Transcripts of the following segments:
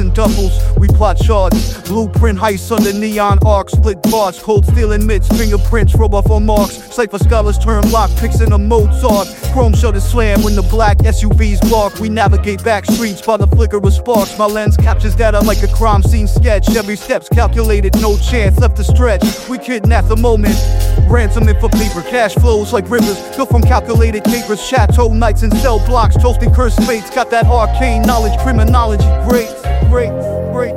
and doubles. We plot charts, blueprint heists under neon arcs, split bars, cold steel and mitts, fingerprints, rub off marks. Cipher scholars turn lock picks in a Mozart. Chrome shutters slam when the black SUVs bark. We navigate back streets by the flicker of sparks. My lens captures data like a crime scene sketch. Every step's calculated, no chance left to stretch. We kidnap the moment, ransoming for paper. Cash flows like rivers, built from calculated capers. Chateau nights and cell blocks, toasting cursed fates. Got that arcane knowledge, criminology. Great, great, great.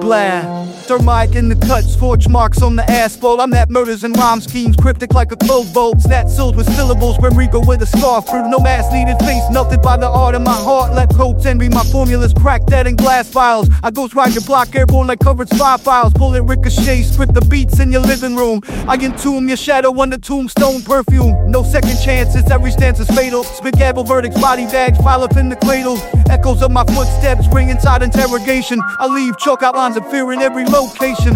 Blah. Thermite in the cuts, forge marks on the asphalt. I'm at murders and rhyme schemes, cryptic like a clove bolt. Stat sealed with syllables, Grim Reaper with a scarf. Through no mask needed, face melted by the art of my heart. Let coats envy my formulas, crack that in glass files. I ghost ride your block airborne like covered spy files. Bullet ricochet, spit the beats in your living room. I entomb your shadow under tombstone perfume. No second chances, every stance is fatal. Spit gabble verdicts, body bags, file up in the cradle. Echoes of my footsteps ring inside interrogation. I leave chalk outlines of fear in every location.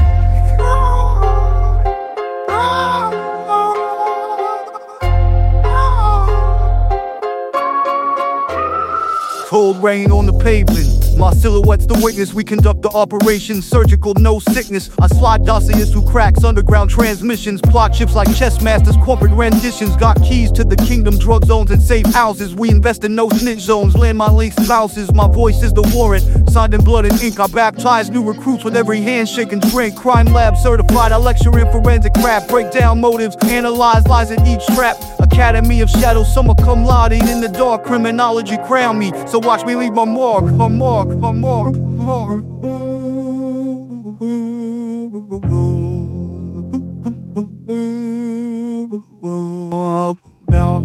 Cold rain on the pavement. My silhouette's the witness. We conduct the operation. Surgical, no sickness. I slide dossiers through cracks, underground transmissions. Plot chips like chess masters, corporate renditions. Got keys to the kingdom, drug zones and safe houses. We invest in no snitch zones. Land my links spouses. My voice is the warrant. Signed in blood and ink. I baptize new recruits with every handshake and drink. Crime lab certified. I lecture in forensic craft. Break down motives. Analyze lies in each trap. Academy of Shadows, summa cum laude in the dark. Criminology crown me. So watch me leave my mark, a mark, a mark, mark. Now,